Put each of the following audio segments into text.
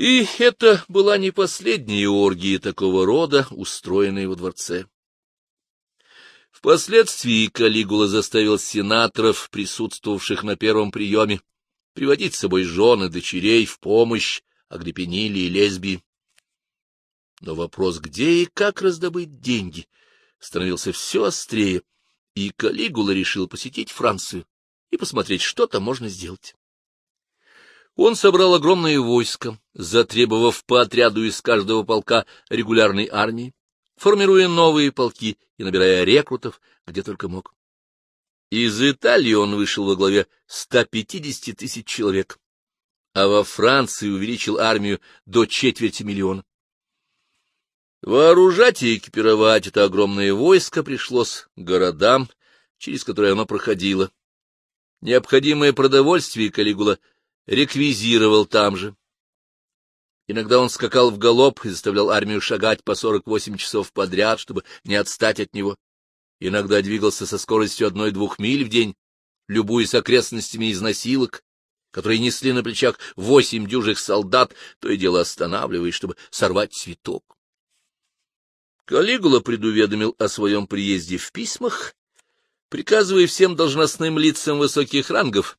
И это была не последняя оргия такого рода, устроенная во дворце. Впоследствии Калигула заставил сенаторов, присутствовавших на первом приеме, приводить с собой жены, дочерей в помощь Агриппиниле и Лесбии. Но вопрос, где и как раздобыть деньги, становился все острее, и Калигула решил посетить Францию и посмотреть, что там можно сделать. Он собрал огромное войско, затребовав по отряду из каждого полка регулярной армии, формируя новые полки и набирая рекрутов, где только мог. Из Италии он вышел во главе 150 тысяч человек, а во Франции увеличил армию до четверти миллиона. Вооружать и экипировать это огромное войско пришлось городам, через которые оно проходило. Необходимое продовольствие Калигула реквизировал там же. Иногда он скакал в галоп и заставлял армию шагать по 48 часов подряд, чтобы не отстать от него. Иногда двигался со скоростью одной-двух миль в день, любуясь окрестностями из носилок, которые несли на плечах восемь дюжих солдат, то и дело останавливаясь, чтобы сорвать цветок. Калигула предуведомил о своем приезде в письмах, приказывая всем должностным лицам высоких рангов,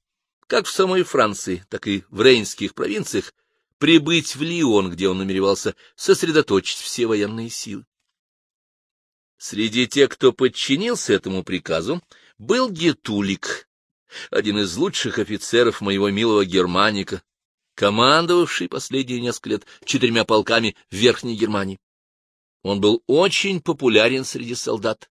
как в самой Франции, так и в Рейнских провинциях, прибыть в Лион, где он намеревался сосредоточить все военные силы. Среди тех, кто подчинился этому приказу, был Гетулик, один из лучших офицеров моего милого Германика, командовавший последние несколько лет четырьмя полками Верхней Германии. Он был очень популярен среди солдат,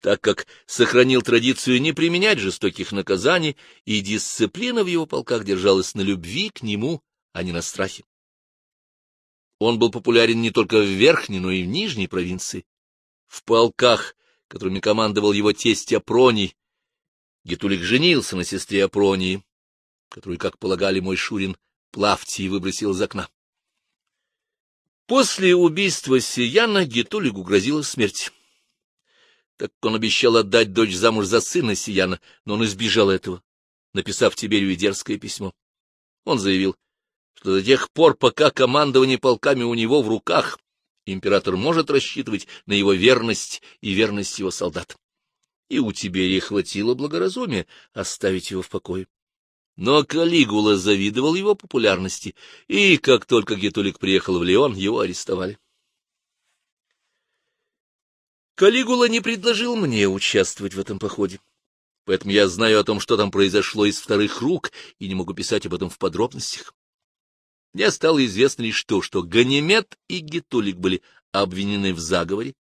так как сохранил традицию не применять жестоких наказаний, и дисциплина в его полках держалась на любви к нему а не на страхе. Он был популярен не только в верхней, но и в нижней провинции. В полках, которыми командовал его тесть Апроний, Гетулик женился на сестре Апронии, которую, как полагали мой Шурин, Плавтий выбросил из окна. После убийства Сияна Гетулику грозила смерть. Так как он обещал отдать дочь замуж за сына Сияна, но он избежал этого, написав Тиберию дерзкое письмо. Он заявил, что до тех пор, пока командование полками у него в руках, император может рассчитывать на его верность и верность его солдат. И у Тиберия хватило благоразумия оставить его в покое. Но Калигула завидовал его популярности, и как только Гетулик приехал в Леон, его арестовали. Калигула не предложил мне участвовать в этом походе, поэтому я знаю о том, что там произошло из вторых рук, и не могу писать об этом в подробностях. Мне стало известно лишь то, что Ганимед и Гетулик были обвинены в заговоре.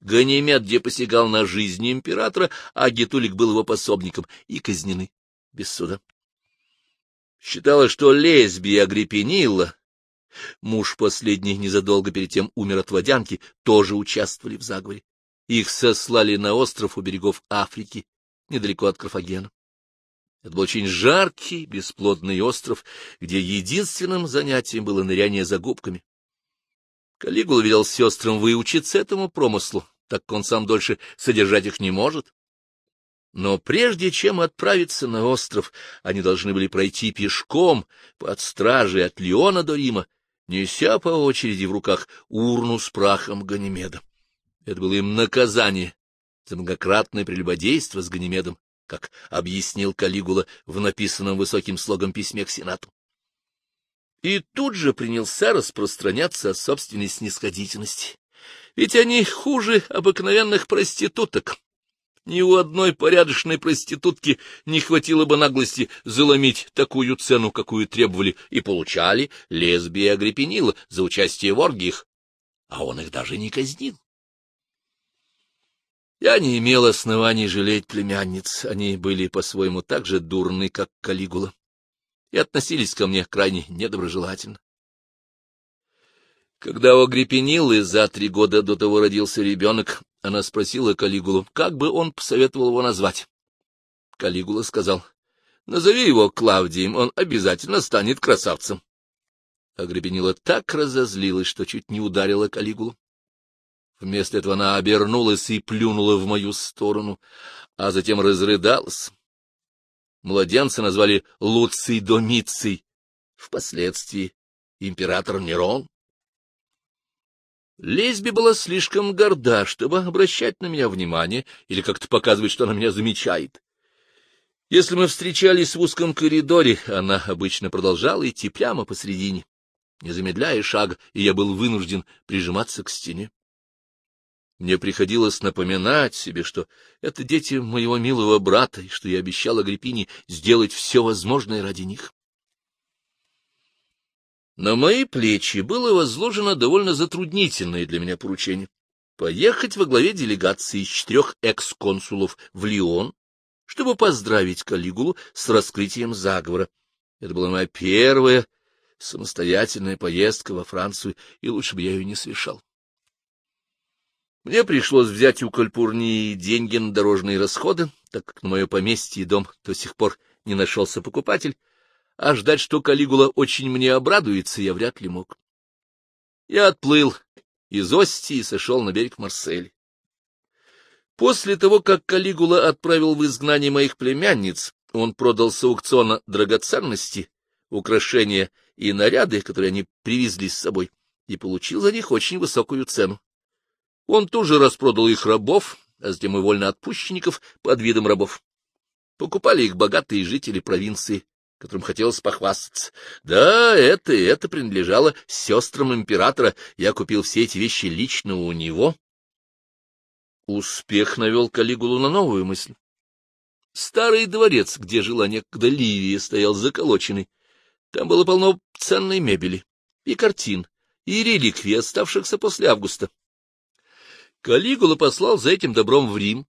Ганимед, где посягал на жизнь императора, а Гетулик был его пособником, и казнены без суда. Считалось, что лесбия Агриппинилла, муж последний незадолго перед тем умер от водянки, тоже участвовали в заговоре. Их сослали на остров у берегов Африки, недалеко от Карфагена. Это был очень жаркий, бесплодный остров, где единственным занятием было ныряние за губками. Калигула велел сестрам выучиться этому промыслу, так как он сам дольше содержать их не может. Но прежде чем отправиться на остров, они должны были пройти пешком под стражей от Леона до Рима, неся по очереди в руках урну с прахом Ганимеда. Это было им наказание за многократное прелюбодейство с Ганимедом, как объяснил Калигула в написанном высоким слогом письме к Сенату. И тут же принялся распространяться о собственной снисходительности. Ведь они хуже обыкновенных проституток. Ни у одной порядочной проститутки не хватило бы наглости заломить такую цену, какую требовали и получали лесбия Агриппинила за участие в оргиях, а он их даже не казнил. Я не имел оснований жалеть племянниц, они были по-своему так же дурны, как Калигула, и относились ко мне крайне недоброжелательно. Когда у Агриппинилы за три года до того родился ребенок, она спросила Калигулу, как бы он посоветовал его назвать. Калигула сказал, — Назови его Клавдием, он обязательно станет красавцем. Агриппинила так разозлилась, что чуть не ударила Калигулу. Вместо этого она обернулась и плюнула в мою сторону, а затем разрыдалась. Младенца назвали Луций Домиций. Впоследствии император Нерон. Лесби была слишком горда, чтобы обращать на меня внимание или как-то показывать, что она меня замечает. Если мы встречались в узком коридоре, она обычно продолжала идти прямо посредине, не замедляя шага, и я был вынужден прижиматься к стене. Мне приходилось напоминать себе, что это дети моего милого брата, и что я обещал Агриппине сделать все возможное ради них. На мои плечи было возложено довольно затруднительное для меня поручение — поехать во главе делегации из четырех экс-консулов в Лион, чтобы поздравить Калигулу с раскрытием заговора. Это была моя первая самостоятельная поездка во Францию, и лучше бы я ее не совершал. Мне пришлось взять у Кальпурнии деньги на дорожные расходы, так как на мое поместье и дом до сих пор не нашелся покупатель, а ждать, что Калигула очень мне обрадуется, я вряд ли мог. Я отплыл из Ости и сошел на берег Марсель. После того, как Калигула отправил в изгнание моих племянниц, он продал с аукциона драгоценности, украшения и наряды, которые они привезли с собой, и получил за них очень высокую цену. Он тоже распродал их рабов, а затем и вольноотпущенников под видом рабов. Покупали их богатые жители провинции, которым хотелось похвастаться. Да, это и это принадлежало сестрам императора. Я купил все эти вещи лично у него. Успех навел Калигулу на новую мысль. Старый дворец, где жила некогда Ливия, стоял заколоченный. Там было полно ценной мебели и картин, и реликвий, оставшихся после августа. Калигула послал за этим добром в Рим,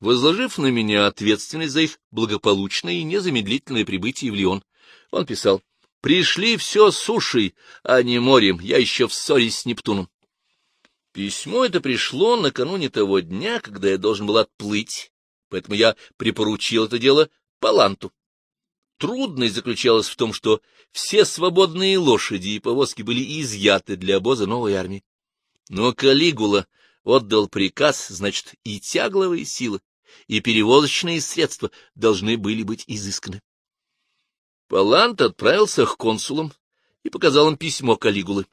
возложив на меня ответственность за их благополучное и незамедлительное прибытие в Лион. Он писал, «Пришли все сушей, а не морем, я еще в ссоре с Нептуном». Письмо это пришло накануне того дня, когда я должен был отплыть, поэтому я припоручил это дело Паланту. Трудность заключалась в том, что все свободные лошади и повозки были изъяты для обоза новой армии. Но Калигула отдал приказ, значит, и тягловые силы, и перевозочные средства должны были быть изысканы. Палант отправился к консулам и показал им письмо Калигулы.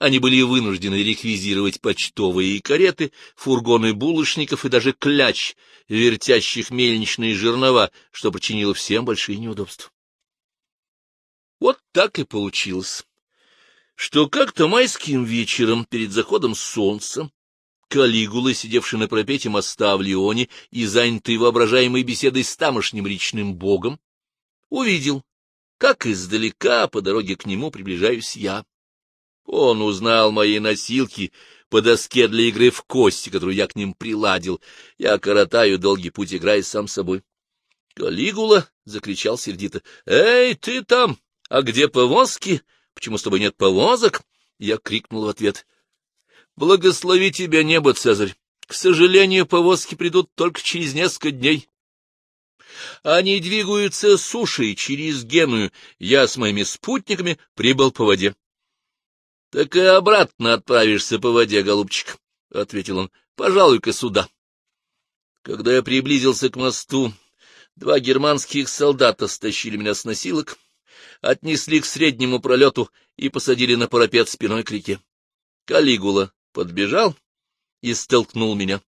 Они были вынуждены реквизировать почтовые кареты, фургоны булочников и даже кляч, вертящих мельничные жернова, что причинило всем большие неудобства. Вот так и получилось, что как-то майским вечером перед заходом солнца Калигулы, сидевший на пропете моста в Лионе и занятый воображаемой беседой с тамошним речным богом, увидел, как издалека по дороге к нему приближаюсь я. Он узнал мои носилки по доске для игры в кости, которую я к ним приладил. Я коротаю долгий путь, играя сам собой. Калигула закричал сердито. — Эй, ты там! А где повозки? Почему с тобой нет повозок? Я крикнул в ответ. Благослови тебя небо, Цезарь. К сожалению, повозки придут только через несколько дней. Они двигаются сушей через Геную. Я с моими спутниками прибыл по воде. — Так и обратно отправишься по воде, голубчик, — ответил он. — Пожалуй-ка сюда. Когда я приблизился к мосту, два германских солдата стащили меня с носилок, отнесли к среднему пролету и посадили на парапет спиной к реке. Калигула подбежал и столкнул меня.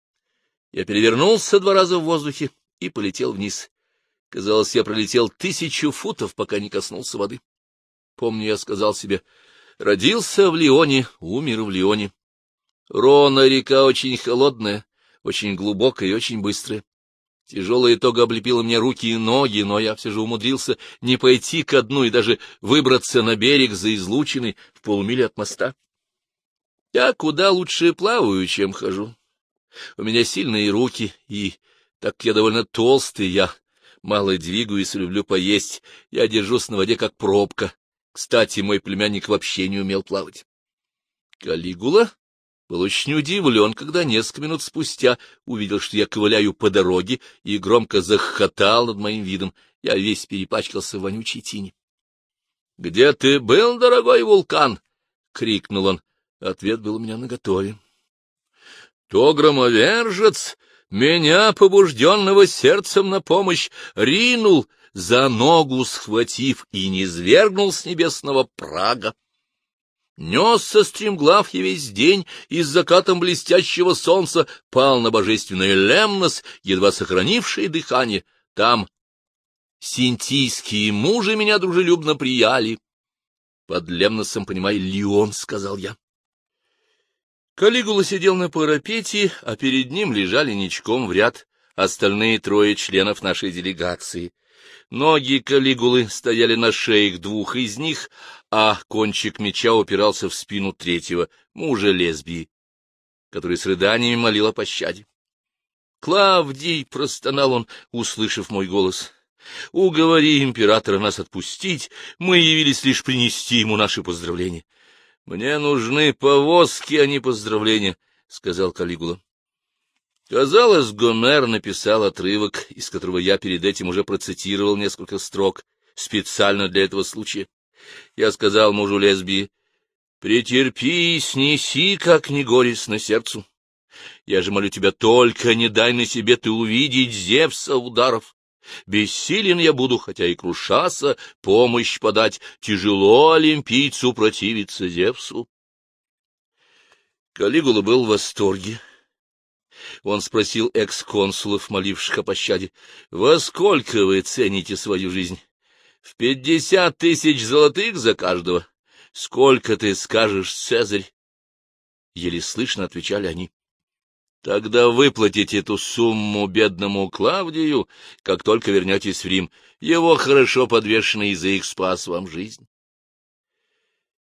Я перевернулся два раза в воздухе и полетел вниз. Казалось, я пролетел тысячу футов, пока не коснулся воды. Помню, я сказал себе, родился в Лионе, умер в Лионе. Рона река очень холодная, очень глубокая и очень быстрая. Тяжелая тога облепила мне руки и ноги, но я все же умудрился не пойти ко дну и даже выбраться на берег за излучиной в полумиле от моста. Я куда лучше плаваю, чем хожу. У меня сильные руки, и так я довольно толстый, я мало двигаюсь и люблю поесть. Я держусь на воде, как пробка. Кстати, мой племянник вообще не умел плавать. Калигула был очень удивлен, когда несколько минут спустя увидел, что я ковыляю по дороге, и громко захохотал над моим видом. Я весь перепачкался в вонючей тени. — Где ты был, дорогой вулкан? — крикнул он. Ответ был у меня наготове. То громовержец, меня, побужденного сердцем на помощь, ринул, за ногу схватив и низвергнул с небесного прага. Несся стремглав я весь день, и с закатом блестящего солнца пал на божественный Лемнос, едва сохранивший дыхание. Там синтийские мужи меня дружелюбно прияли. Под Лемносом, понимай, Леон, — сказал я. Калигула сидел на парапете, а перед ним лежали ничком в ряд остальные трое членов нашей делегации. Ноги Калигулы стояли на шеях двух из них, а кончик меча упирался в спину третьего, мужа лесбии, который с рыданиями молил о пощаде. «Клавдий!» — простонал он, услышав мой голос. «Уговори императора нас отпустить, мы явились лишь принести ему наши поздравления». «Мне нужны повозки, а не поздравления», — сказал Калигула. Казалось, Гомер написал отрывок, из которого я перед этим уже процитировал несколько строк, специально для этого случая. Я сказал мужу лесбии, «Претерпи и снеси, как не горестно сердцу. Я же молю тебя, только не дай на себе ты увидеть Зевса ударов. Бессилен я буду, хотя и крушаться, помощь подать. Тяжело олимпийцу противиться Зевсу». Калигула был в восторге. Он спросил экс-консулов, моливших о пощаде, «Во сколько вы цените свою жизнь?» В пятьдесят тысяч золотых за каждого. Сколько ты скажешь, Цезарь? Еле слышно отвечали они. Тогда выплатите эту сумму бедному Клавдию, как только вернетесь в Рим. Его хорошо подвешенный язык спас вам жизнь.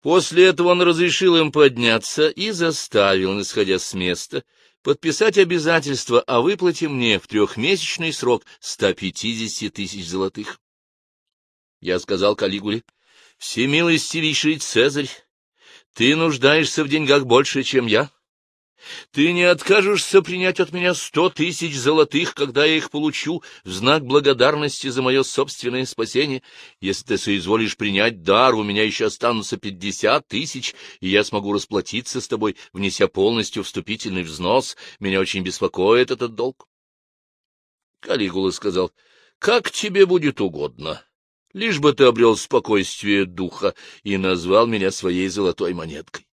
После этого он разрешил им подняться и заставил, исходя с места, подписать обязательство о выплате мне в трехмесячный срок 150 тысяч золотых. Я сказал Калигуле, — Всемилостивейший Цезарь, ты нуждаешься в деньгах больше, чем я. Ты не откажешься принять от меня сто тысяч золотых, когда я их получу, в знак благодарности за мое собственное спасение. Если ты соизволишь принять дар, у меня еще останутся пятьдесят тысяч, и я смогу расплатиться с тобой, внеся полностью вступительный взнос. Меня очень беспокоит этот долг. Калигула сказал, — Как тебе будет угодно лишь бы ты обрел спокойствие духа и назвал меня своей золотой монеткой.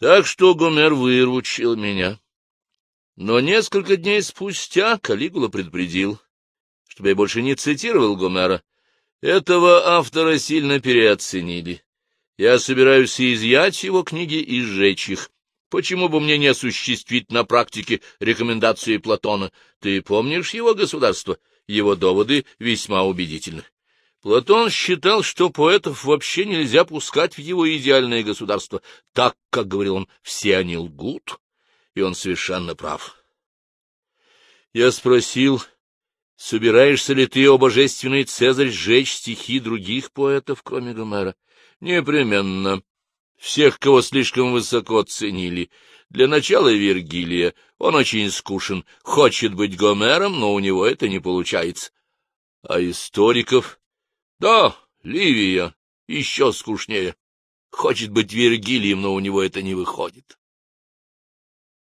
Так что Гомер выручил меня. Но несколько дней спустя Калигула предупредил, чтобы я больше не цитировал Гомера. Этого автора сильно переоценили. Я собираюсь изъять его книги и сжечь их. Почему бы мне не осуществить на практике рекомендации Платона? Ты помнишь его государство? его доводы весьма убедительны. Платон считал, что поэтов вообще нельзя пускать в его идеальное государство, так, как говорил он, все они лгут, и он совершенно прав. Я спросил, собираешься ли ты, о божественный Цезарь, сжечь стихи других поэтов, кроме Гомера? Непременно. Всех, кого слишком высоко ценили. Для начала Вергилия. Он очень скушен, хочет быть Гомером, но у него это не получается. А историков? Да, Ливия, еще скучнее. Хочет быть Вергилием, но у него это не выходит.